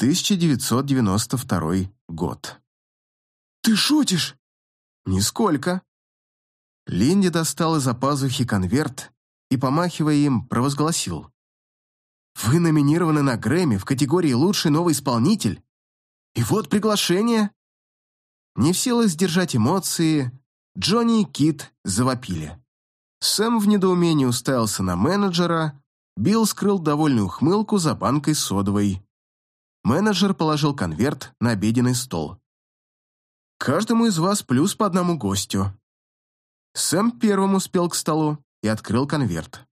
1992 год. «Ты шутишь?» «Нисколько». Линди достал из-за пазухи конверт и, помахивая им, провозгласил. «Вы номинированы на Грэмми в категории «Лучший новый исполнитель». И вот приглашение». Не в силах сдержать эмоции, Джонни и Кит завопили. Сэм в недоумении уставился на менеджера, Билл скрыл довольную ухмылку за банкой содовой. Менеджер положил конверт на обеденный стол. «Каждому из вас плюс по одному гостю». Сэм первым успел к столу и открыл конверт.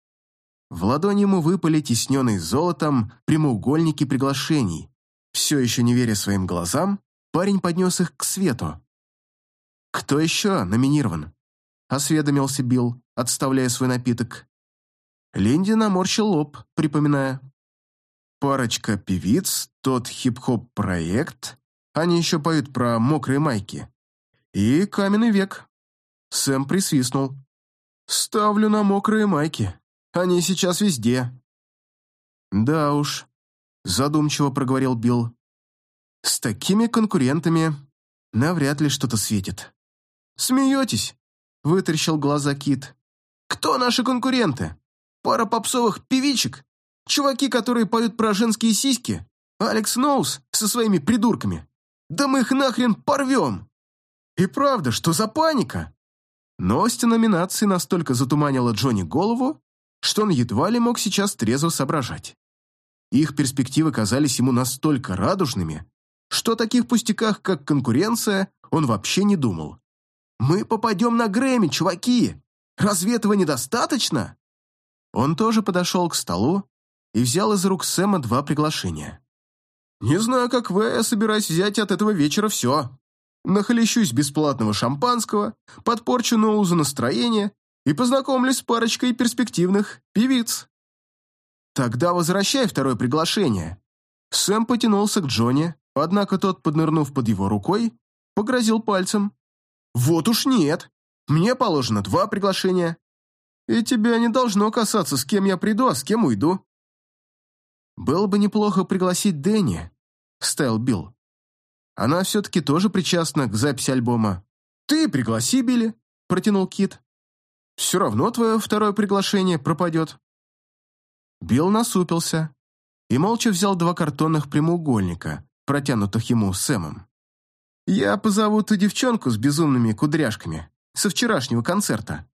В ладони ему выпали тесненные золотом прямоугольники приглашений. Все еще не веря своим глазам, парень поднес их к свету. «Кто еще номинирован?» — осведомился Билл, отставляя свой напиток. Линди наморщил лоб, припоминая. «Парочка певиц, тот хип-хоп проект, они еще поют про мокрые майки. И каменный век». Сэм присвистнул. «Ставлю на мокрые майки. Они сейчас везде». «Да уж», — задумчиво проговорил Билл. «С такими конкурентами навряд ли что-то светит». «Смеетесь?» — вытаращил глаза Кит. «Кто наши конкуренты? Пара попсовых певичек? Чуваки, которые поют про женские сиськи? Алекс Ноус со своими придурками? Да мы их нахрен порвем!» «И правда, что за паника?» Новость номинации настолько затуманила Джонни голову, что он едва ли мог сейчас трезво соображать. Их перспективы казались ему настолько радужными, что о таких пустяках, как конкуренция, он вообще не думал. Мы попадем на Грэмми, чуваки! Разве этого недостаточно?» Он тоже подошел к столу и взял из рук Сэма два приглашения. «Не знаю, как вы, я собираюсь взять от этого вечера все. Нахлещусь бесплатного шампанского, подпорчу Ноузу настроение и познакомлюсь с парочкой перспективных певиц». «Тогда возвращай второе приглашение». Сэм потянулся к Джонни, однако тот, поднырнув под его рукой, погрозил пальцем. «Вот уж нет. Мне положено два приглашения. И тебя не должно касаться, с кем я приду, а с кем уйду». «Было бы неплохо пригласить Дэнни», — вставил Билл. «Она все-таки тоже причастна к записи альбома». «Ты пригласи, Билли», — протянул Кит. «Все равно твое второе приглашение пропадет». Билл насупился и молча взял два картонных прямоугольника, протянутых ему Сэмом. Я позову ту девчонку с безумными кудряшками со вчерашнего концерта.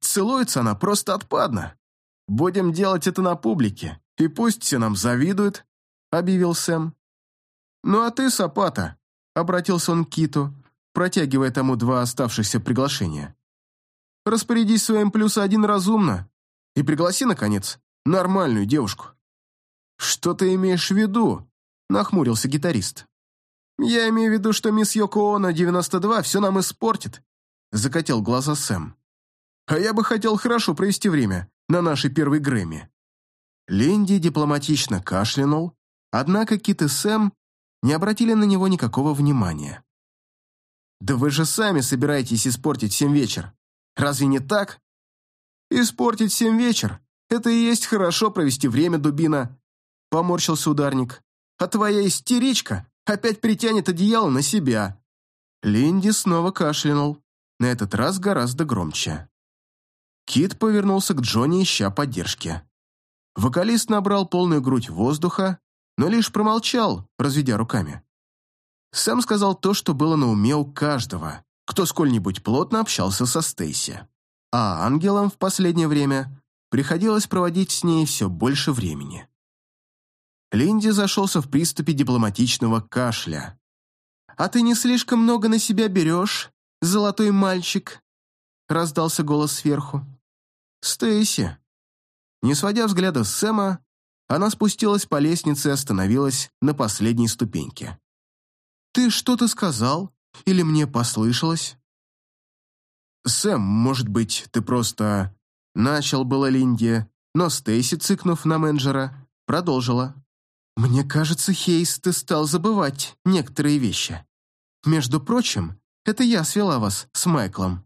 Целуется она просто отпадно. Будем делать это на публике, и пусть все нам завидуют», — объявил Сэм. «Ну а ты, Сапата», — обратился он к Киту, протягивая тому два оставшихся приглашения. «Распорядись своим плюс один разумно и пригласи, наконец, нормальную девушку». «Что ты имеешь в виду?» — нахмурился гитарист. «Я имею в виду, что мисс Йоко Оно 92 все нам испортит», — закатил глаза Сэм. «А я бы хотел хорошо провести время на нашей первой Грэмми». Линди дипломатично кашлянул, однако Кит и Сэм не обратили на него никакого внимания. «Да вы же сами собираетесь испортить всем вечер. Разве не так?» «Испортить всем вечер — это и есть хорошо провести время, дубина», — поморщился ударник. «А твоя истеричка опять притянет одеяло на себя». Линди снова кашлянул, на этот раз гораздо громче. Кит повернулся к Джонни, ища поддержки. Вокалист набрал полную грудь воздуха, но лишь промолчал, разведя руками. Сам сказал то, что было на уме у каждого, кто сколь-нибудь плотно общался со Стейси. А ангелам в последнее время приходилось проводить с ней все больше времени. Линди зашелся в приступе дипломатичного кашля. «А ты не слишком много на себя берешь, золотой мальчик?» раздался голос сверху. «Стейси». Не сводя взгляда с Сэма, она спустилась по лестнице и остановилась на последней ступеньке. «Ты что-то сказал? Или мне послышалось?» «Сэм, может быть, ты просто...» Начал было Линди, но Стейси, цыкнув на менеджера, продолжила. Мне кажется, Хейс, ты стал забывать некоторые вещи. Между прочим, это я свела вас с Майклом.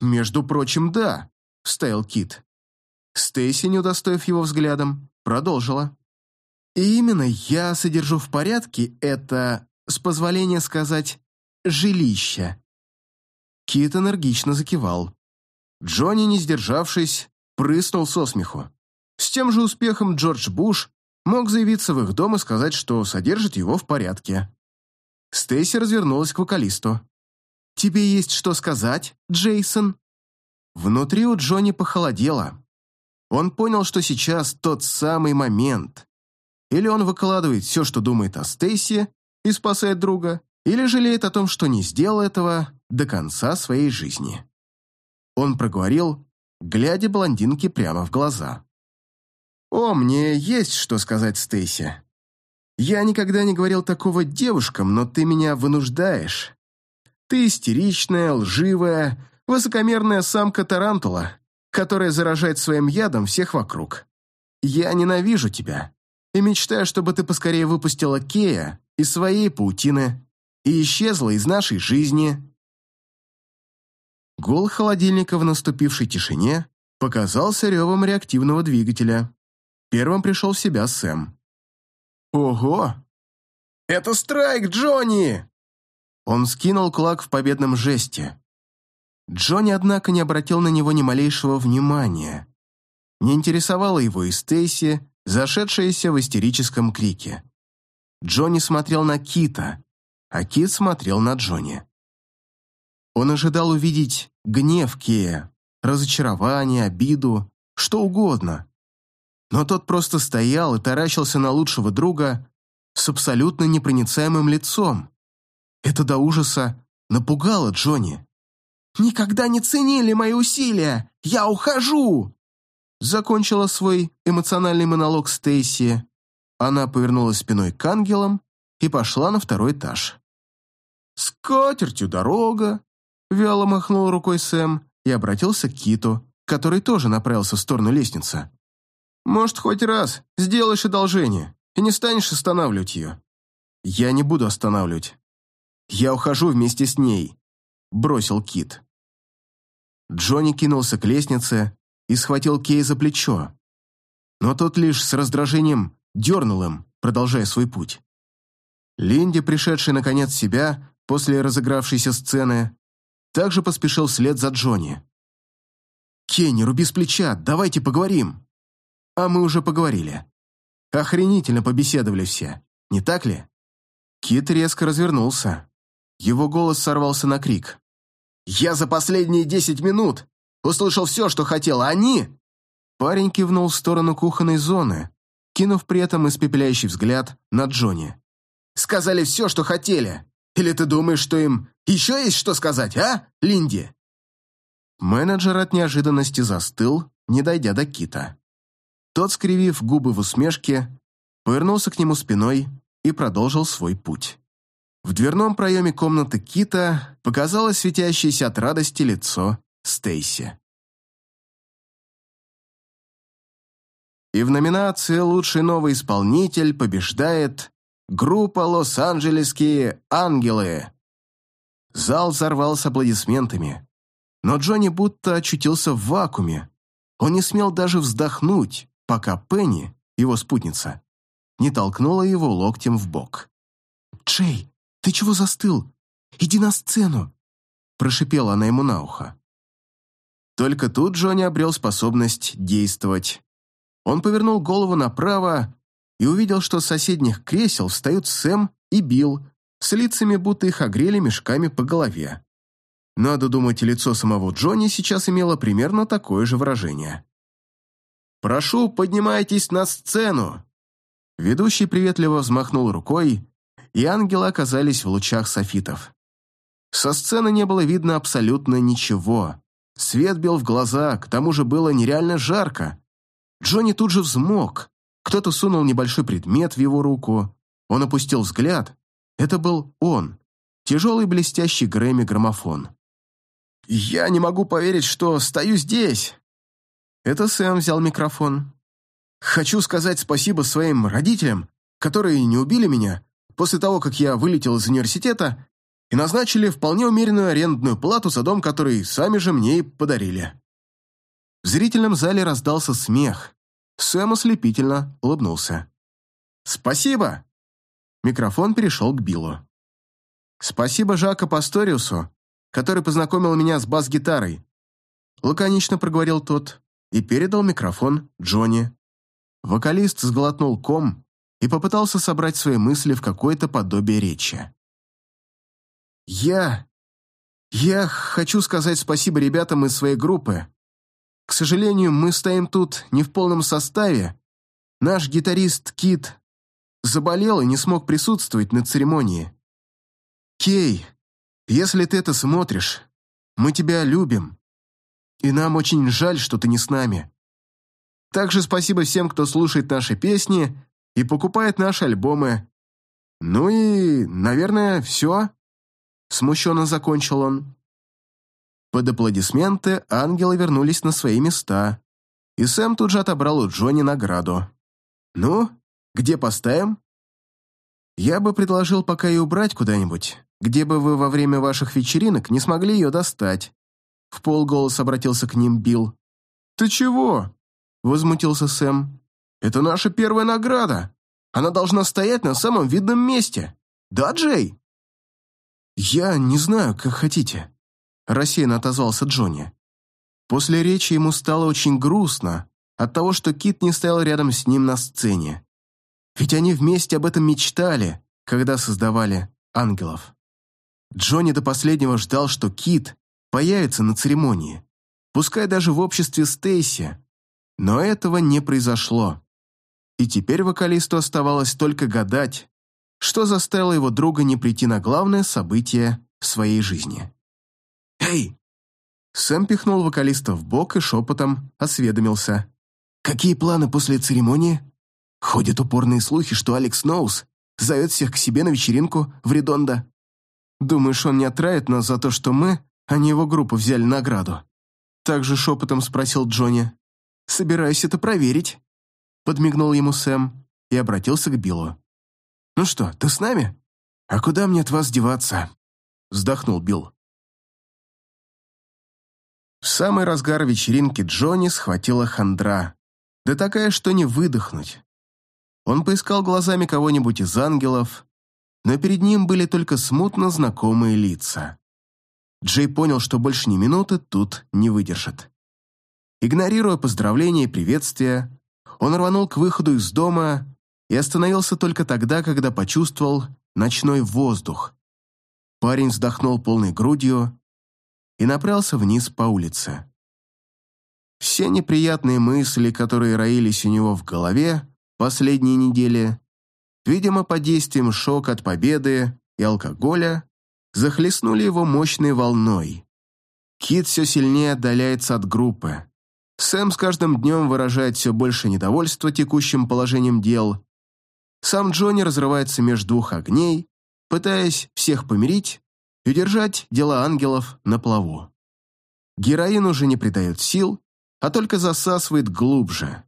Между прочим, да, вставил Кит. Стейси, не удостоив его взглядом, продолжила. И именно я содержу в порядке это, с позволения сказать, жилище. Кит энергично закивал. Джонни, не сдержавшись, прыснул со смеху. С тем же успехом Джордж Буш мог заявиться в их дом и сказать, что содержит его в порядке. Стейси развернулась к вокалисту. «Тебе есть что сказать, Джейсон?» Внутри у Джонни похолодело. Он понял, что сейчас тот самый момент. Или он выкладывает все, что думает о Стейси, и спасает друга, или жалеет о том, что не сделал этого до конца своей жизни. Он проговорил, глядя блондинке прямо в глаза. «О, мне есть что сказать, Стейси. Я никогда не говорил такого девушкам, но ты меня вынуждаешь. Ты истеричная, лживая, высокомерная самка тарантула, которая заражает своим ядом всех вокруг. Я ненавижу тебя и мечтаю, чтобы ты поскорее выпустила Кея из своей паутины и исчезла из нашей жизни». Гул холодильника в наступившей тишине показался ревом реактивного двигателя. Первым пришел в себя Сэм. «Ого! Это страйк, Джонни!» Он скинул кулак в победном жесте. Джонни, однако, не обратил на него ни малейшего внимания. Не интересовала его и Стейси, зашедшаяся в истерическом крике. Джонни смотрел на Кита, а Кит смотрел на Джонни. Он ожидал увидеть гнев Кея, разочарование, обиду, что угодно. Но тот просто стоял и таращился на лучшего друга с абсолютно непроницаемым лицом. Это до ужаса напугало Джонни. «Никогда не ценили мои усилия! Я ухожу!» Закончила свой эмоциональный монолог Стейси. Она повернулась спиной к ангелам и пошла на второй этаж. «С катертью дорога!» Вяло махнул рукой Сэм и обратился к Киту, который тоже направился в сторону лестницы. «Может, хоть раз сделаешь одолжение и не станешь останавливать ее?» «Я не буду останавливать. Я ухожу вместе с ней», — бросил Кит. Джонни кинулся к лестнице и схватил Кей за плечо. Но тот лишь с раздражением дернул им, продолжая свой путь. Линди, пришедший наконец себя после разыгравшейся сцены, также поспешил вслед за Джонни. «Кей, не руби с плеча, давайте поговорим!» А мы уже поговорили. Охренительно побеседовали все, не так ли? Кит резко развернулся. Его голос сорвался на крик. «Я за последние десять минут услышал все, что хотел, а они...» Парень кивнул в сторону кухонной зоны, кинув при этом испепеляющий взгляд на Джонни. «Сказали все, что хотели. Или ты думаешь, что им еще есть что сказать, а, Линди?» Менеджер от неожиданности застыл, не дойдя до Кита. Тот, скривив губы в усмешке, повернулся к нему спиной и продолжил свой путь. В дверном проеме комнаты Кита показалось светящееся от радости лицо Стейси. И в номинации «Лучший новый исполнитель» побеждает группа «Лос-Анджелесские ангелы». Зал взорвался аплодисментами. Но Джонни будто очутился в вакууме. Он не смел даже вздохнуть, пока Пенни, его спутница, не толкнула его локтем в бок. «Джей, ты чего застыл? Иди на сцену!» прошипела она ему на ухо. Только тут Джонни обрел способность действовать. Он повернул голову направо и увидел, что с соседних кресел встают Сэм и Билл, с лицами, будто их огрели мешками по голове. Надо думать, лицо самого Джонни сейчас имело примерно такое же выражение. «Прошу, поднимайтесь на сцену!» Ведущий приветливо взмахнул рукой, и ангелы оказались в лучах софитов. Со сцены не было видно абсолютно ничего. Свет бил в глаза, к тому же было нереально жарко. Джонни тут же взмок. Кто-то сунул небольшой предмет в его руку. Он опустил взгляд. Это был он. Тяжелый блестящий Грэмми-граммофон. «Я не могу поверить, что стою здесь!» Это Сэм взял микрофон. «Хочу сказать спасибо своим родителям, которые не убили меня после того, как я вылетел из университета и назначили вполне умеренную арендную плату за дом, который сами же мне и подарили». В зрительном зале раздался смех. Сэм ослепительно улыбнулся. Спасибо!» Микрофон перешел к Биллу. «Спасибо Жака Пасториусу, который познакомил меня с бас-гитарой», лаконично проговорил тот и передал микрофон Джонни. Вокалист сглотнул ком и попытался собрать свои мысли в какое-то подобие речи. «Я... я хочу сказать спасибо ребятам из своей группы. К сожалению, мы стоим тут не в полном составе. Наш гитарист Кит заболел и не смог присутствовать на церемонии. Кей, если ты это смотришь, мы тебя любим, и нам очень жаль, что ты не с нами. Также спасибо всем, кто слушает наши песни и покупает наши альбомы. Ну и, наверное, все. Смущенно закончил он. Под аплодисменты ангелы вернулись на свои места, и Сэм тут же отобрал у Джонни награду. «Ну, где поставим?» «Я бы предложил пока и убрать куда-нибудь, где бы вы во время ваших вечеринок не смогли ее достать». В полголоса обратился к ним Билл. «Ты чего?» — возмутился Сэм. «Это наша первая награда. Она должна стоять на самом видном месте. Да, Джей?» «Я не знаю, как хотите», — рассеянно отозвался Джонни. После речи ему стало очень грустно от того, что Кит не стоял рядом с ним на сцене. Ведь они вместе об этом мечтали, когда создавали ангелов. Джонни до последнего ждал, что Кит появится на церемонии, пускай даже в обществе Стейси, но этого не произошло. И теперь вокалисту оставалось только гадать, что заставило его друга не прийти на главное событие в своей жизни. «Эй!» Сэм пихнул вокалиста в бок и шепотом осведомился. «Какие планы после церемонии?» Ходят упорные слухи, что Алекс Ноус зовет всех к себе на вечеринку в Редондо. Думаешь, он не отравит нас за то, что мы, а не его группа, взяли награду?» Также шепотом спросил Джонни. «Собираюсь это проверить», — подмигнул ему Сэм и обратился к Биллу. «Ну что, ты с нами? А куда мне от вас деваться?» — вздохнул Билл. В самый разгар вечеринки Джонни схватила хандра. Да такая, что не выдохнуть. Он поискал глазами кого-нибудь из ангелов, но перед ним были только смутно знакомые лица. Джей понял, что больше ни минуты тут не выдержит. Игнорируя поздравления и приветствия, он рванул к выходу из дома и остановился только тогда, когда почувствовал ночной воздух. Парень вздохнул полной грудью и направился вниз по улице. Все неприятные мысли, которые роились у него в голове, последние недели, видимо, под действием шока от победы и алкоголя, захлестнули его мощной волной. Кит все сильнее отдаляется от группы. Сэм с каждым днем выражает все больше недовольства текущим положением дел. Сам Джонни разрывается между двух огней, пытаясь всех помирить и удержать дела ангелов на плаву. Героин уже не придает сил, а только засасывает глубже.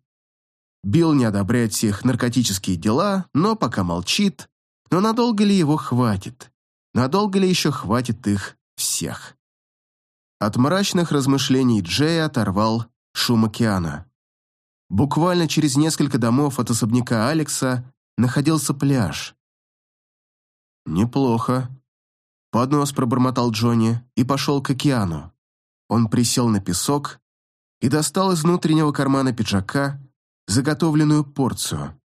Билл не одобряет все их наркотические дела, но пока молчит. Но надолго ли его хватит? Надолго ли еще хватит их всех? От мрачных размышлений Джея оторвал шум океана. Буквально через несколько домов от особняка Алекса находился пляж. «Неплохо», — поднос пробормотал Джонни и пошел к океану. Он присел на песок и достал из внутреннего кармана пиджака заготовленную порцию.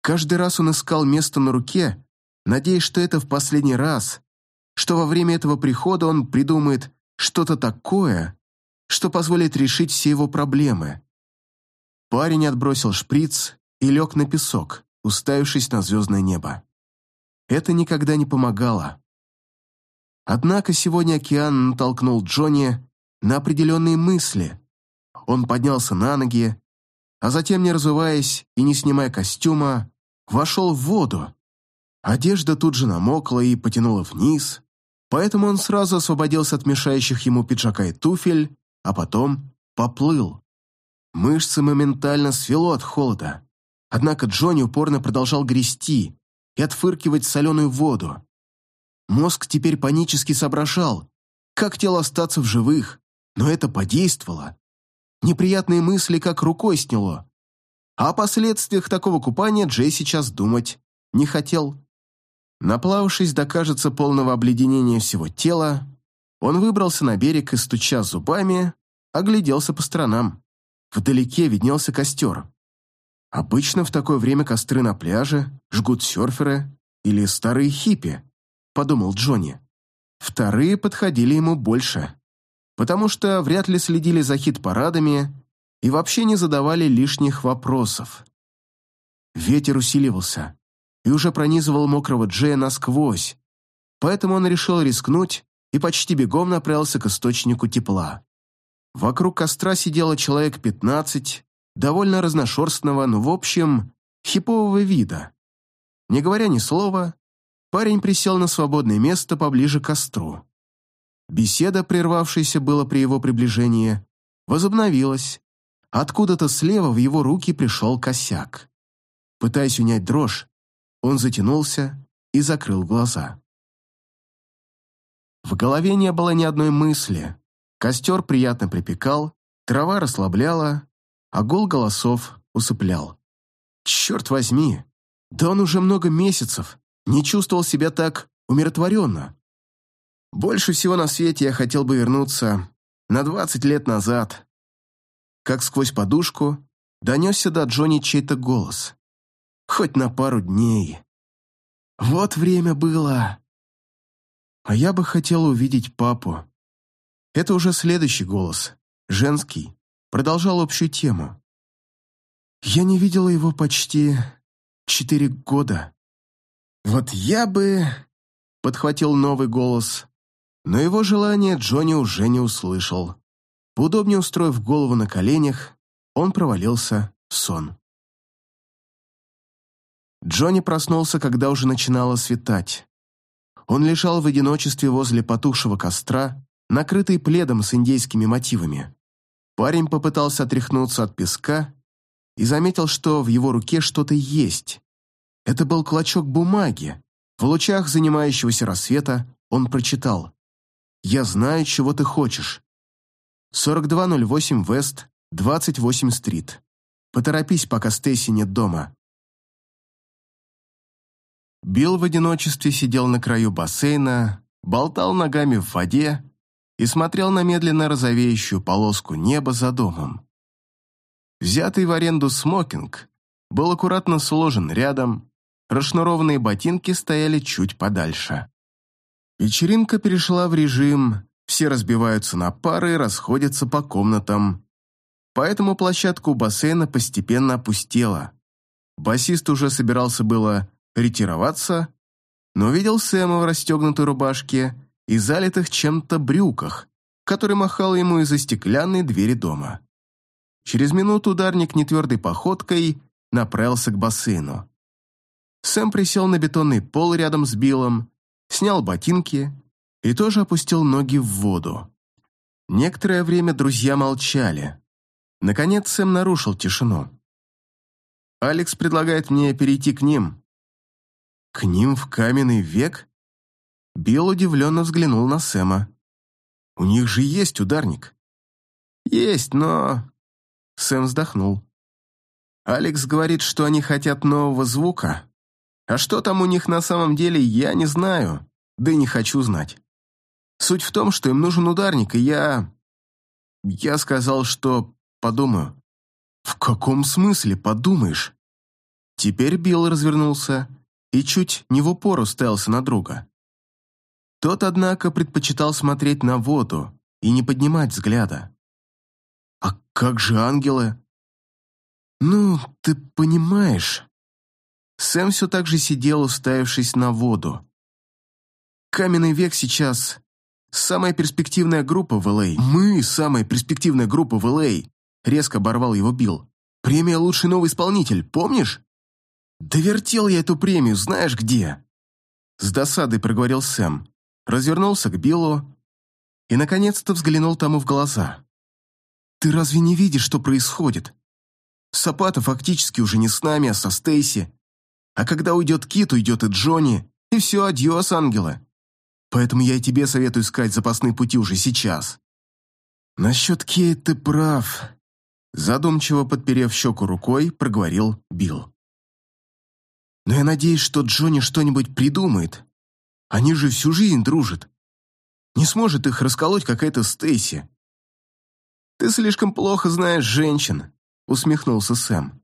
Каждый раз он искал место на руке, надеясь, что это в последний раз, что во время этого прихода он придумает что-то такое, что позволит решить все его проблемы. Парень отбросил шприц и лег на песок, уставившись на звездное небо. Это никогда не помогало. Однако сегодня океан натолкнул Джонни на определенные мысли. Он поднялся на ноги, а затем, не разуваясь и не снимая костюма, вошел в воду. Одежда тут же намокла и потянула вниз, поэтому он сразу освободился от мешающих ему пиджака и туфель, а потом поплыл. Мышцы моментально свело от холода. Однако Джонни упорно продолжал грести и отфыркивать соленую воду. Мозг теперь панически соображал, как тело остаться в живых, но это подействовало. Неприятные мысли как рукой сняло. А о последствиях такого купания Джей сейчас думать не хотел. Наплававшись до, кажется, полного обледенения всего тела, он выбрался на берег и, стуча зубами, огляделся по сторонам. Вдалеке виднелся костер. Обычно в такое время костры на пляже жгут серферы или старые хиппи, подумал Джонни. Вторые подходили ему больше, потому что вряд ли следили за хит-парадами и вообще не задавали лишних вопросов. Ветер усиливался и уже пронизывал мокрого Джея насквозь, поэтому он решил рискнуть и почти бегом направился к источнику тепла. Вокруг костра сидело человек пятнадцать, довольно разношерстного, но, в общем, хипового вида. Не говоря ни слова, парень присел на свободное место поближе к костру. Беседа, прервавшаяся было при его приближении, возобновилась. Откуда-то слева в его руки пришел косяк. Пытаясь унять дрожь, он затянулся и закрыл глаза. В голове не было ни одной мысли. Костер приятно припекал, трава расслабляла, а гул голосов усыплял. Черт возьми, да он уже много месяцев не чувствовал себя так умиротворенно. Больше всего на свете я хотел бы вернуться на двадцать лет назад. Как сквозь подушку донесся до Джонни чей-то голос. Хоть на пару дней. Вот время было. А я бы хотел увидеть папу. Это уже следующий голос, женский, продолжал общую тему. Я не видела его почти четыре года. Вот я бы... Подхватил новый голос, но его желание Джонни уже не услышал. Поудобнее устроив голову на коленях, он провалился в сон. Джонни проснулся, когда уже начинало светать. Он лежал в одиночестве возле потухшего костра, накрытый пледом с индейскими мотивами. Парень попытался отряхнуться от песка и заметил, что в его руке что-то есть. Это был клочок бумаги. В лучах занимающегося рассвета он прочитал «Я знаю, чего ты хочешь. 4208 Вест, 28 Стрит. Поторопись, пока Стейси нет дома». Билл в одиночестве сидел на краю бассейна, болтал ногами в воде и смотрел на медленно розовеющую полоску неба за домом. Взятый в аренду смокинг был аккуратно сложен рядом, расшнурованные ботинки стояли чуть подальше. Вечеринка перешла в режим «все разбиваются на пары и расходятся по комнатам», поэтому площадка у бассейна постепенно опустела. Басист уже собирался было ретироваться, но увидел Сэма в расстегнутой рубашке и залитых чем-то брюках, который махал ему из-за стеклянной двери дома. Через минуту ударник нетвердой походкой направился к бассейну. Сэм присел на бетонный пол рядом с Биллом, снял ботинки и тоже опустил ноги в воду. Некоторое время друзья молчали. Наконец Сэм нарушил тишину. «Алекс предлагает мне перейти к ним», к ним в каменный век? Билл удивленно взглянул на Сэма. У них же есть ударник. Есть, но... Сэм вздохнул. Алекс говорит, что они хотят нового звука. А что там у них на самом деле, я не знаю, да и не хочу знать. Суть в том, что им нужен ударник, и я... Я сказал, что подумаю. В каком смысле подумаешь? Теперь Билл развернулся и чуть не в упор уставился на друга. Тот, однако, предпочитал смотреть на воду и не поднимать взгляда. «А как же ангелы?» «Ну, ты понимаешь...» Сэм все так же сидел, уставившись на воду. «Каменный век сейчас самая перспективная группа в Л.А. Мы самая перспективная группа в Л.А. Резко оборвал его Билл. «Премия «Лучший новый исполнитель», помнишь?» «Довертел я эту премию, знаешь где?» С досадой проговорил Сэм, развернулся к Биллу и, наконец-то, взглянул тому в глаза. «Ты разве не видишь, что происходит? Сапата фактически уже не с нами, а со Стейси. А когда уйдет Кит, уйдет и Джонни, и все, adiós, ангелы. Поэтому я и тебе советую искать запасные пути уже сейчас». «Насчет Кейт ты прав», Задумчиво подперев щеку рукой, проговорил Билл. «Но я надеюсь, что Джонни что-нибудь придумает. Они же всю жизнь дружат. Не сможет их расколоть какая-то Стейси». «Ты слишком плохо знаешь женщин», — усмехнулся Сэм.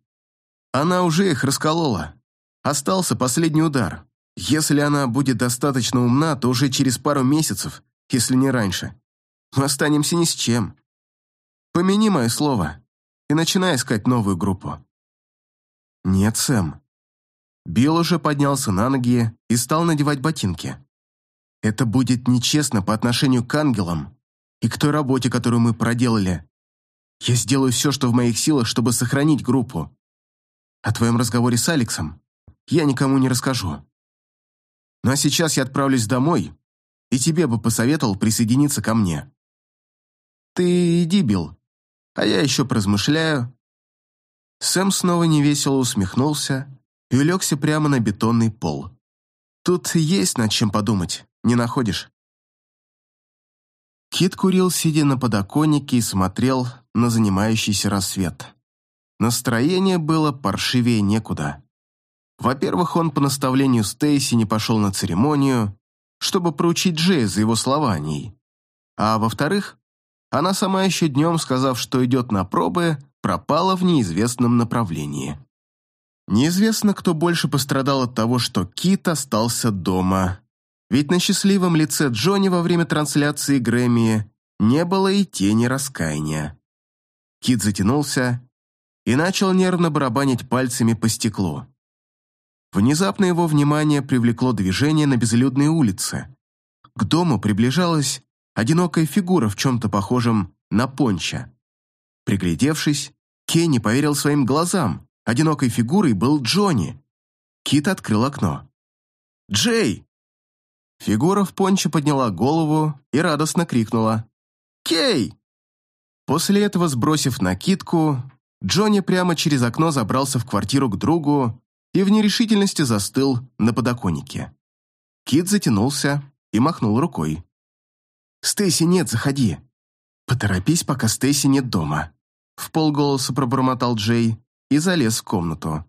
«Она уже их расколола. Остался последний удар. Если она будет достаточно умна, то уже через пару месяцев, если не раньше, мы останемся ни с чем. Помяни мое слово и начинай искать новую группу». «Нет, Сэм». Билл уже поднялся на ноги и стал надевать ботинки. «Это будет нечестно по отношению к ангелам и к той работе, которую мы проделали. Я сделаю все, что в моих силах, чтобы сохранить группу. О твоем разговоре с Алексом я никому не расскажу. Ну а сейчас я отправлюсь домой, и тебе бы посоветовал присоединиться ко мне. Ты иди, Билл, а я еще поразмышляю». Сэм снова невесело усмехнулся и улегся прямо на бетонный пол. «Тут есть над чем подумать, не находишь?» Кит курил, сидя на подоконнике, и смотрел на занимающийся рассвет. Настроение было паршивее некуда. Во-первых, он по наставлению Стейси не пошел на церемонию, чтобы проучить Джея за его слова о ней. А во-вторых, она сама еще днем, сказав, что идет на пробы, пропала в неизвестном направлении. Неизвестно, кто больше пострадал от того, что Кит остался дома. Ведь на счастливом лице Джонни во время трансляции Грэмми не было и тени раскаяния. Кит затянулся и начал нервно барабанить пальцами по стеклу. Внезапно его внимание привлекло движение на безлюдной улице. К дому приближалась одинокая фигура в чем-то похожем на понча. Приглядевшись, Кенни поверил своим глазам. Одинокой фигурой был Джонни. Кит открыл окно. «Джей!» Фигура в понче подняла голову и радостно крикнула. «Кей!» После этого, сбросив накидку, Джонни прямо через окно забрался в квартиру к другу и в нерешительности застыл на подоконнике. Кит затянулся и махнул рукой. «Стейси нет, заходи». «Поторопись, пока Стейси нет дома», — в полголоса пробормотал Джей и залез в комнату.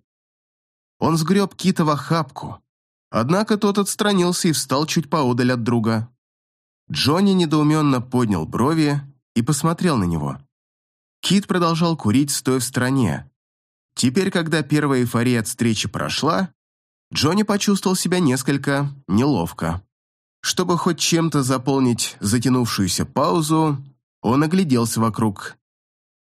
Он сгреб Кита в охапку, однако тот отстранился и встал чуть поодаль от друга. Джонни недоуменно поднял брови и посмотрел на него. Кит продолжал курить, стоя в стороне. Теперь, когда первая эйфория от встречи прошла, Джонни почувствовал себя несколько неловко. Чтобы хоть чем-то заполнить затянувшуюся паузу, он огляделся вокруг.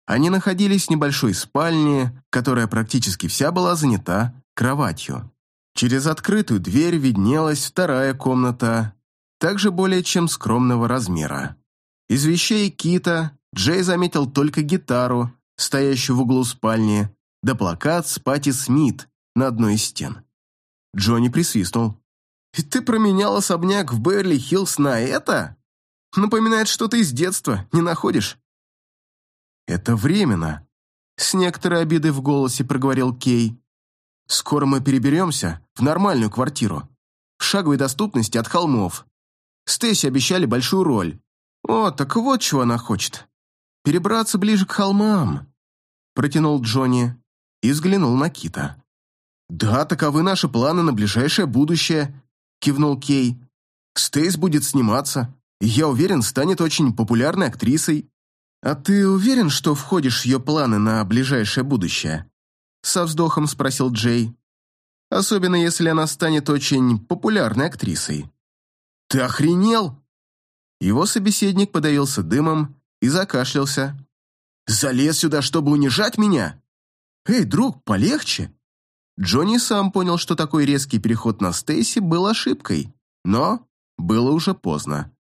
Они находились в небольшой спальне, которая практически вся была занята кроватью. Через открытую дверь виднелась вторая комната, также более чем скромного размера. Из вещей Кита Джей заметил только гитару, стоящую в углу спальни, да плакат с Пати Смит на одной из стен. Джонни присвистнул. Ты променял особняк в Берли-Хиллз на это? Напоминает что-то из детства, не находишь? Это временно. С некоторой обидой в голосе проговорил Кей. Скоро мы переберемся в нормальную квартиру. В шаговой доступности от холмов. Стейси обещали большую роль. О, так вот чего она хочет. Перебраться ближе к холмам. Протянул Джонни и взглянул на Кита. «Да, таковы наши планы на ближайшее будущее кивнул Кей. «Стейс будет сниматься, и я уверен, станет очень популярной актрисой». «А ты уверен, что входишь в ее планы на ближайшее будущее?» Со вздохом спросил Джей. «Особенно, если она станет очень популярной актрисой». «Ты охренел?» Его собеседник подавился дымом и закашлялся. «Залез сюда, чтобы унижать меня? Эй, друг, полегче!» Джонни сам понял, что такой резкий переход на Стейси был ошибкой, но было уже поздно.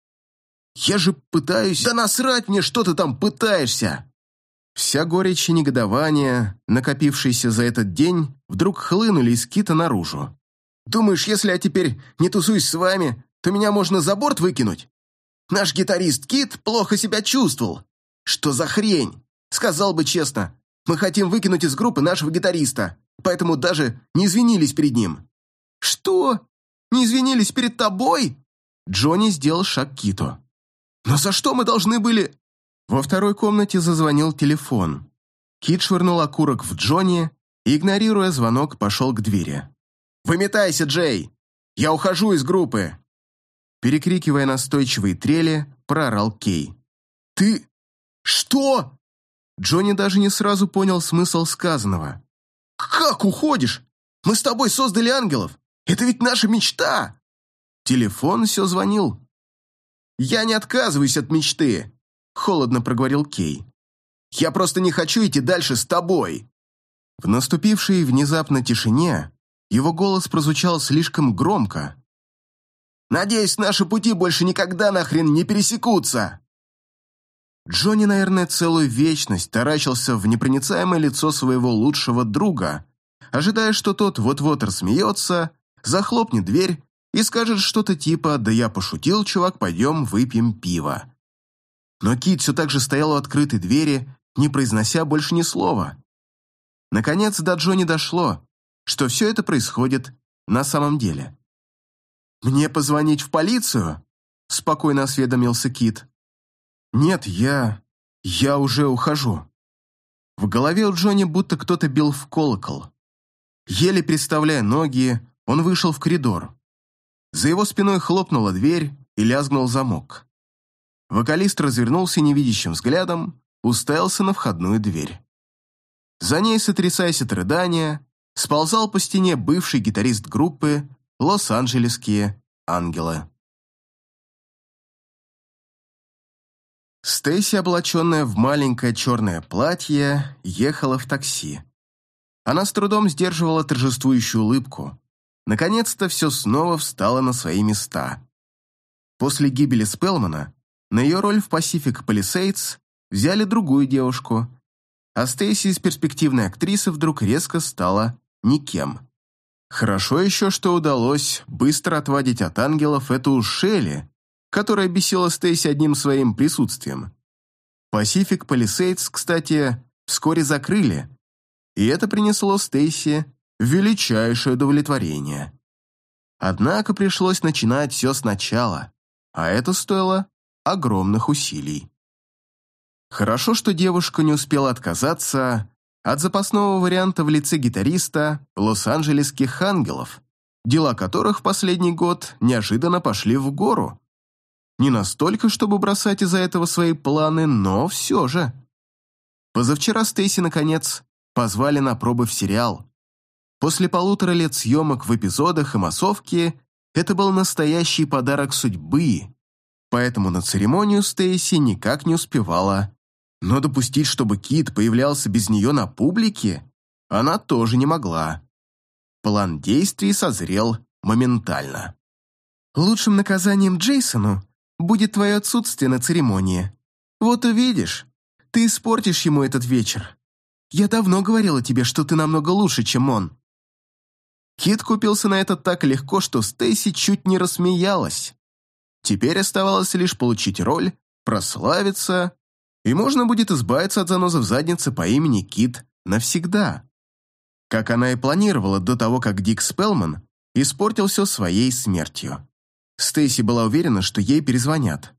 «Я же пытаюсь...» «Да насрать мне, что ты там пытаешься!» Вся горечь и негодование, накопившиеся за этот день, вдруг хлынули из кита наружу. «Думаешь, если я теперь не тусуюсь с вами, то меня можно за борт выкинуть? Наш гитарист Кит плохо себя чувствовал. Что за хрень? Сказал бы честно, мы хотим выкинуть из группы нашего гитариста поэтому даже не извинились перед ним». «Что? Не извинились перед тобой?» Джонни сделал шаг Киту. «Но за что мы должны были...» Во второй комнате зазвонил телефон. Кит швырнул окурок в Джонни и, игнорируя звонок, пошел к двери. «Выметайся, Джей! Я ухожу из группы!» Перекрикивая настойчивые трели, проорал Кей. «Ты... что?» Джонни даже не сразу понял смысл сказанного. «Как уходишь? Мы с тобой создали ангелов! Это ведь наша мечта!» Телефон все звонил. «Я не отказываюсь от мечты», — холодно проговорил Кей. «Я просто не хочу идти дальше с тобой». В наступившей внезапно тишине его голос прозвучал слишком громко. «Надеюсь, наши пути больше никогда нахрен не пересекутся!» Джонни, наверное, целую вечность таращился в непроницаемое лицо своего лучшего друга, ожидая, что тот вот-вот рассмеется, захлопнет дверь и скажет что-то типа «Да я пошутил, чувак, пойдем выпьем пиво». Но Кит все так же стоял у открытой двери, не произнося больше ни слова. Наконец до Джонни дошло, что все это происходит на самом деле. «Мне позвонить в полицию?» – спокойно осведомился Кит. «Нет, я... я уже ухожу». В голове у Джонни будто кто-то бил в колокол. Еле переставляя ноги, он вышел в коридор. За его спиной хлопнула дверь и лязгнул замок. Вокалист развернулся невидящим взглядом, уставился на входную дверь. За ней, сотрясаясь от рыдания, сползал по стене бывший гитарист группы «Лос-Анджелесские ангелы». Стейси, облаченная в маленькое черное платье, ехала в такси. Она с трудом сдерживала торжествующую улыбку. Наконец-то все снова встало на свои места. После гибели Спелмана на ее роль в Pacific Palisades взяли другую девушку, а Стейси из перспективной актрисы вдруг резко стала никем. Хорошо еще, что удалось быстро отводить от ангелов эту Шелли, которая бесила Стейси одним своим присутствием. Pacific Palisades, кстати, вскоре закрыли, и это принесло Стейси величайшее удовлетворение. Однако пришлось начинать все сначала, а это стоило огромных усилий. Хорошо, что девушка не успела отказаться от запасного варианта в лице гитариста лос-анджелесских ангелов, дела которых в последний год неожиданно пошли в гору. Не настолько, чтобы бросать из-за этого свои планы, но все же. Позавчера Стейси, наконец, позвали на пробы в сериал. После полутора лет съемок в эпизодах и массовке это был настоящий подарок судьбы, поэтому на церемонию Стейси никак не успевала. Но допустить, чтобы Кит появлялся без нее на публике, она тоже не могла. План действий созрел моментально. «Лучшим наказанием Джейсону будет твое отсутствие на церемонии. Вот увидишь, ты испортишь ему этот вечер. Я давно говорила тебе, что ты намного лучше, чем он». Кит купился на это так легко, что Стейси чуть не рассмеялась. Теперь оставалось лишь получить роль, прославиться, и можно будет избавиться от заноза в заднице по имени Кит навсегда. Как она и планировала до того, как Дик Спелман испортил все своей смертью. Стейси была уверена, что ей перезвонят.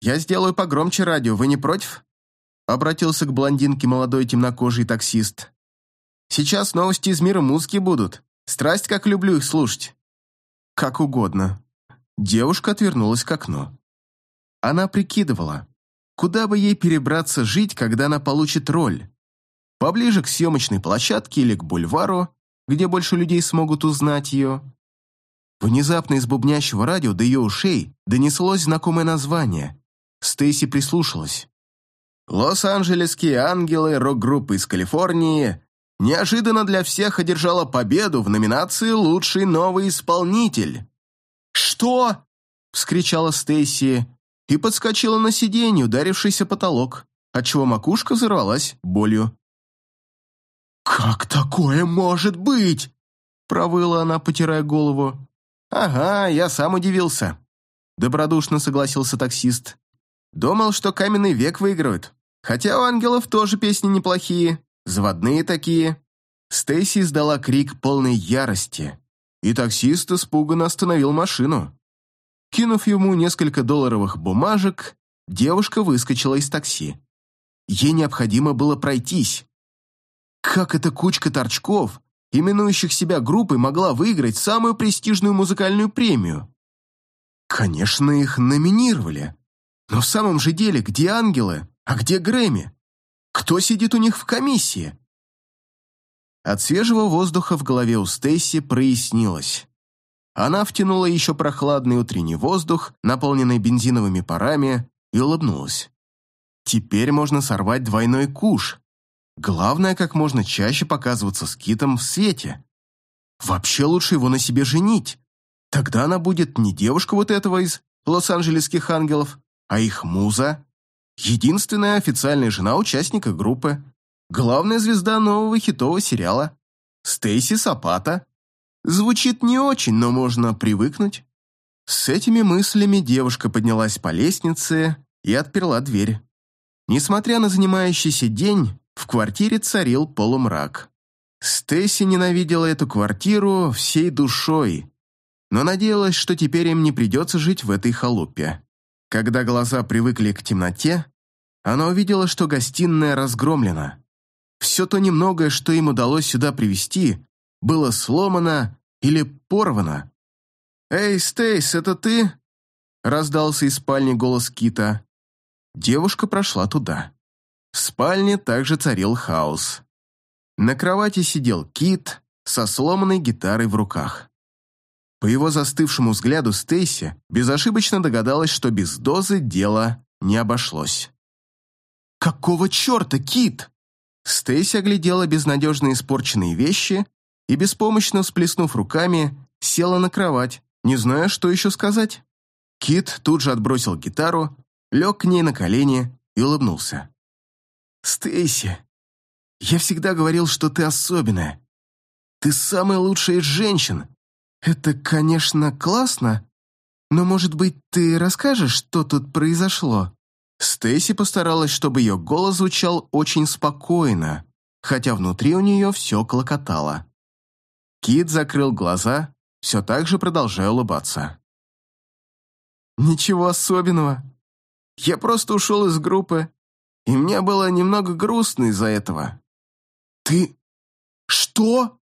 «Я сделаю погромче радио, вы не против?» Обратился к блондинке молодой темнокожий таксист. «Сейчас новости из мира музыки будут. Страсть, как люблю их слушать». «Как угодно». Девушка отвернулась к окну. Она прикидывала, куда бы ей перебраться жить, когда она получит роль. Поближе к съемочной площадке или к бульвару, где больше людей смогут узнать ее. Внезапно из бубнящего радио до ее ушей донеслось знакомое название. Стейси прислушалась. Лос-Анджелесские ангелы рок-группы из Калифорнии неожиданно для всех одержала победу в номинации «Лучший новый исполнитель». «Что?» — вскричала Стейси и подскочила на сиденье, ударившийся потолок, отчего макушка взорвалась болью. «Как такое может быть?» — провыла она, потирая голову. «Ага, я сам удивился», — добродушно согласился таксист. «Думал, что каменный век выиграют. Хотя у ангелов тоже песни неплохие, заводные такие». Стейси издала крик полной ярости, и таксист испуганно остановил машину. Кинув ему несколько долларовых бумажек, девушка выскочила из такси. Ей необходимо было пройтись, Как эта кучка торчков, именующих себя группой, могла выиграть самую престижную музыкальную премию? Конечно, их номинировали. Но в самом же деле, где ангелы, а где Грэмми? Кто сидит у них в комиссии? От свежего воздуха в голове у Стейси прояснилось. Она втянула еще прохладный утренний воздух, наполненный бензиновыми парами, и улыбнулась. Теперь можно сорвать двойной куш. Главное, как можно чаще показываться с Китом в свете. Вообще лучше его на себе женить. Тогда она будет не девушка вот этого из Лос-Анджелесских ангелов, а их муза. Единственная официальная жена участника группы. Главная звезда нового хитового сериала. Стейси Сапата. Звучит не очень, но можно привыкнуть. С этими мыслями девушка поднялась по лестнице и отперла дверь. Несмотря на занимающийся день, в квартире царил полумрак. Стейси ненавидела эту квартиру всей душой, но надеялась, что теперь им не придется жить в этой халупе. Когда глаза привыкли к темноте, она увидела, что гостиная разгромлена. Все то немногое, что им удалось сюда привезти, было сломано или порвано. «Эй, Стейс, это ты?» раздался из спальни голос Кита. Девушка прошла туда. В спальне также царил хаос. На кровати сидел Кит со сломанной гитарой в руках. По его застывшему взгляду Стейси безошибочно догадалась, что без дозы дело не обошлось. «Какого черта, Кит?» Стейси оглядела безнадежно испорченные вещи и, беспомощно всплеснув руками, села на кровать, не зная, что еще сказать. Кит тут же отбросил гитару, лег к ней на колени и улыбнулся. «Стейси, я всегда говорил, что ты особенная. Ты самая лучшая из женщин, «Это, конечно, классно, но, может быть, ты расскажешь, что тут произошло?» Стейси постаралась, чтобы ее голос звучал очень спокойно, хотя внутри у нее все клокотало. Кит закрыл глаза, все так же продолжая улыбаться. «Ничего особенного. Я просто ушел из группы, и мне было немного грустно из-за этого». «Ты... что?»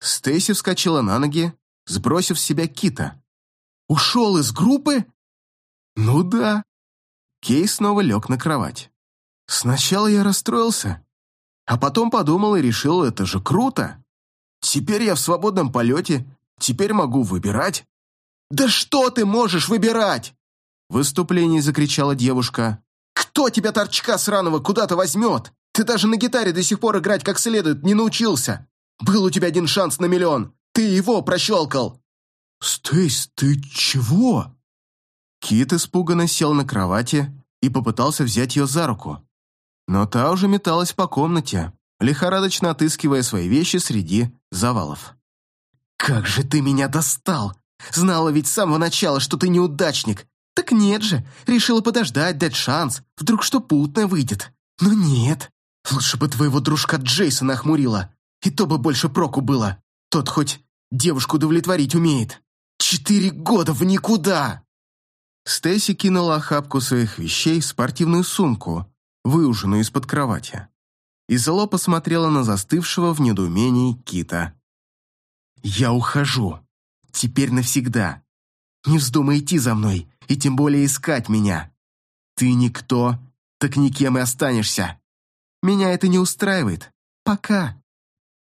Стейси вскочила на ноги, сбросив с себя Кита. «Ушел из группы?» «Ну да». Кей снова лег на кровать. «Сначала я расстроился, а потом подумал и решил, это же круто. Теперь я в свободном полете, теперь могу выбирать». «Да что ты можешь выбирать?» В выступлении закричала девушка. «Кто тебя, торчка сраного, куда-то возьмет? Ты даже на гитаре до сих пор играть как следует не научился. Был у тебя один шанс на миллион. Ты его прощелкал!» «Стейс, ты чего?» Кит испуганно сел на кровати и попытался взять ее за руку. Но та уже металась по комнате, лихорадочно отыскивая свои вещи среди завалов. «Как же ты меня достал! Знала ведь с самого начала, что ты неудачник. Так нет же, решила подождать, дать шанс, вдруг что путное выйдет. Но нет, лучше бы твоего дружка Джейсона охмурила, и то бы больше проку было. Тот хоть девушку удовлетворить умеет. Четыре года в никуда!» Стейси кинула охапку своих вещей в спортивную сумку, выуженную из-под кровати. И зло посмотрела на застывшего в недоумении Кита. «Я ухожу. Теперь навсегда. Не вздумай идти за мной, и тем более искать меня. Ты никто, так никем и останешься. Меня это не устраивает. Пока».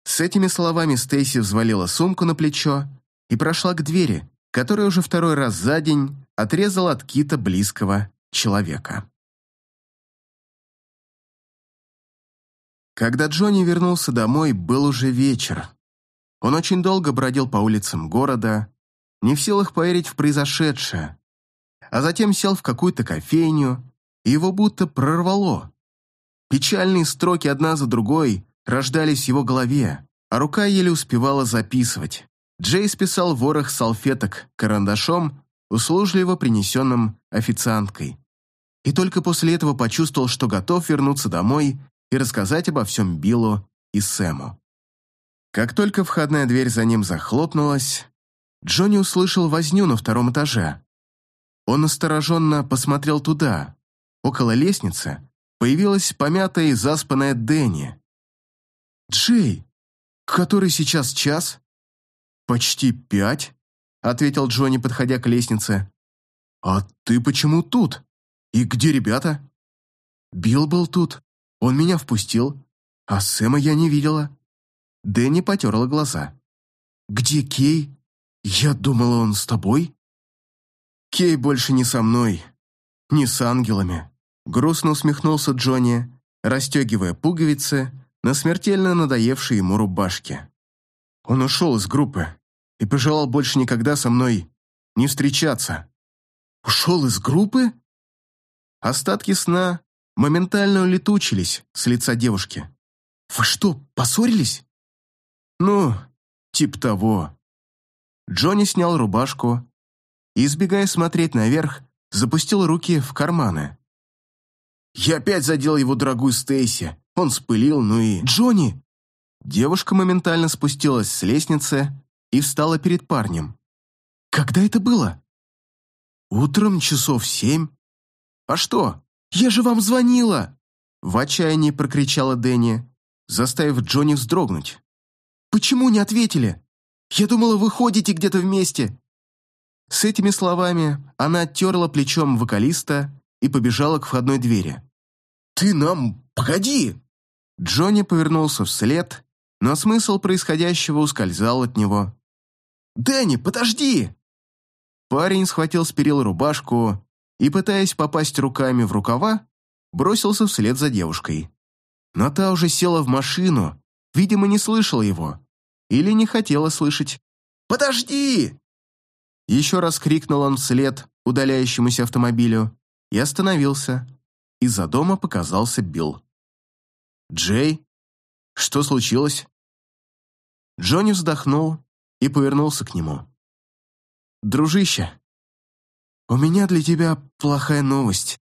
С этими словами Стейси взвалила сумку на плечо и прошла к двери, которая уже второй раз за день отрезала от Кита близкого человека. Когда Джонни вернулся домой, был уже вечер. Он очень долго бродил по улицам города, не в силах поверить в произошедшее, а затем сел в какую-то кофейню, и его будто прорвало. Печальные строки одна за другой рождались в его голове, а рука еле успевала записывать. Джей списал ворох салфеток карандашом, услужливо принесенным официанткой. И только после этого почувствовал, что готов вернуться домой и рассказать обо всем Биллу и Сэму. Как только входная дверь за ним захлопнулась, Джонни услышал возню на втором этаже. Он настороженно посмотрел туда. Около лестницы появилась помятая и заспанная Дэнни. «Джей, который сейчас час?» «Почти пять», — ответил Джонни, подходя к лестнице. «А ты почему тут? И где ребята?» «Билл был тут. Он меня впустил. А Сэма я не видела». Дэнни потерла глаза. «Где Кей? Я думала, он с тобой?» «Кей больше не со мной. Не с ангелами», — грустно усмехнулся Джонни, расстегивая пуговицы на смертельно надоевшей ему рубашке. Он ушел из группы и пожелал больше никогда со мной не встречаться. «Ушел из группы?» Остатки сна моментально улетучились с лица девушки. «Вы что, поссорились?» «Ну, типа того». Джонни снял рубашку и, избегая смотреть наверх, запустил руки в карманы. «Я опять задел его дорогую Стейси. Он спылил, ну и...» «Джонни!» Девушка моментально спустилась с лестницы и встала перед парнем. «Когда это было?» «Утром часов семь». «А что? Я же вам звонила!» В отчаянии прокричала Дэнни, заставив Джонни вздрогнуть. «Почему не ответили? Я думала, вы ходите где-то вместе». С этими словами она оттерла плечом вокалиста и побежала к входной двери. «Ты нам... погоди!» Джонни повернулся вслед но смысл происходящего ускользал от него. «Дэнни, подожди!» Парень схватил с перил рубашку и, пытаясь попасть руками в рукава, бросился вслед за девушкой. Но та уже села в машину, видимо, не слышала его. Или не хотела слышать. «Подожди!» Еще раз крикнул он вслед удаляющемуся автомобилю и остановился. Из-за дома показался Билл. «Джей, что случилось?» Джонни вздохнул и повернулся к нему. «Дружище, у меня для тебя плохая новость».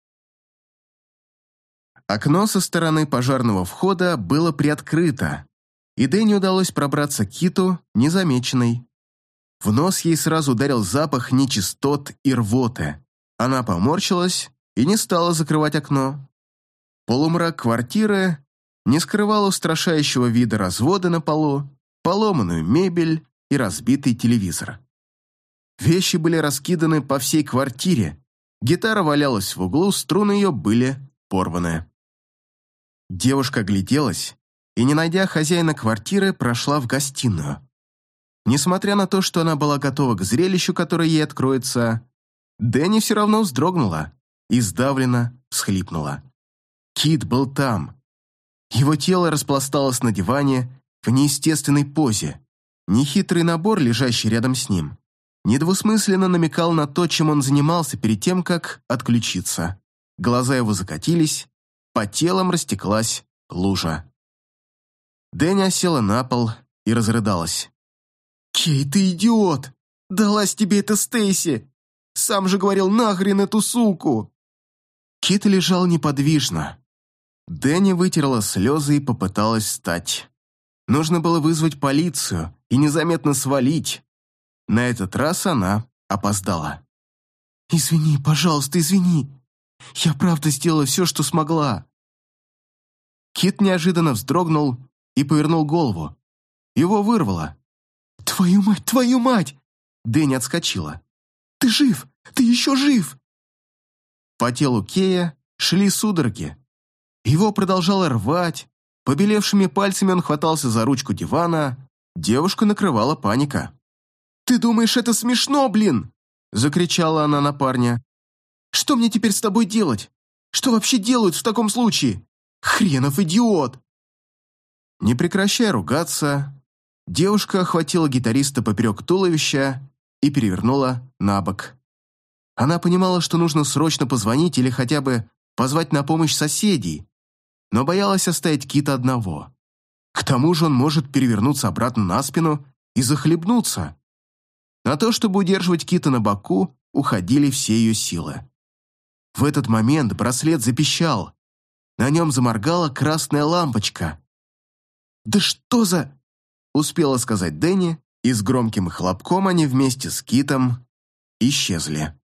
Окно со стороны пожарного входа было приоткрыто, и Дэнни удалось пробраться к Киту незамеченной. В нос ей сразу ударил запах нечистот и рвоты. Она поморщилась и не стала закрывать окно. Полумрак квартиры не скрывал устрашающего вида развода на полу поломанную мебель и разбитый телевизор. Вещи были раскиданы по всей квартире, гитара валялась в углу, струны ее были порваны. Девушка гляделась и, не найдя хозяина квартиры, прошла в гостиную. Несмотря на то, что она была готова к зрелищу, которое ей откроется, Дэнни все равно вздрогнула и сдавленно всхлипнула. Кит был там. Его тело распласталось на диване, в неестественной позе. Нехитрый набор, лежащий рядом с ним, недвусмысленно намекал на то, чем он занимался перед тем, как отключиться. Глаза его закатились, по телам растеклась лужа. Дэнни села на пол и разрыдалась. «Кей, ты идиот! Далась тебе это Стейси! Сам же говорил нахрен эту суку!» Кит лежал неподвижно. Дэнни вытерла слезы и попыталась встать. Нужно было вызвать полицию и незаметно свалить. На этот раз она опоздала. «Извини, пожалуйста, извини. Я правда сделала все, что смогла». Кит неожиданно вздрогнул и повернул голову. Его вырвало. «Твою мать, твою мать!» Дэнни отскочила. «Ты жив! Ты еще жив!» По телу Кея шли судороги. Его продолжало рвать, Побелевшими пальцами он хватался за ручку дивана. Девушку накрывала паника. «Ты думаешь, это смешно, блин?» Закричала она на парня. «Что мне теперь с тобой делать? Что вообще делают в таком случае? Хренов идиот!» Не прекращая ругаться, девушка охватила гитариста поперек туловища и перевернула на бок. Она понимала, что нужно срочно позвонить или хотя бы позвать на помощь соседей, но боялась оставить Кита одного. К тому же он может перевернуться обратно на спину и захлебнуться. На то, чтобы удерживать Кита на боку, уходили все ее силы. В этот момент браслет запищал. На нем заморгала красная лампочка. «Да что за...» — успела сказать Дэнни, и с громким хлопком они вместе с Китом исчезли.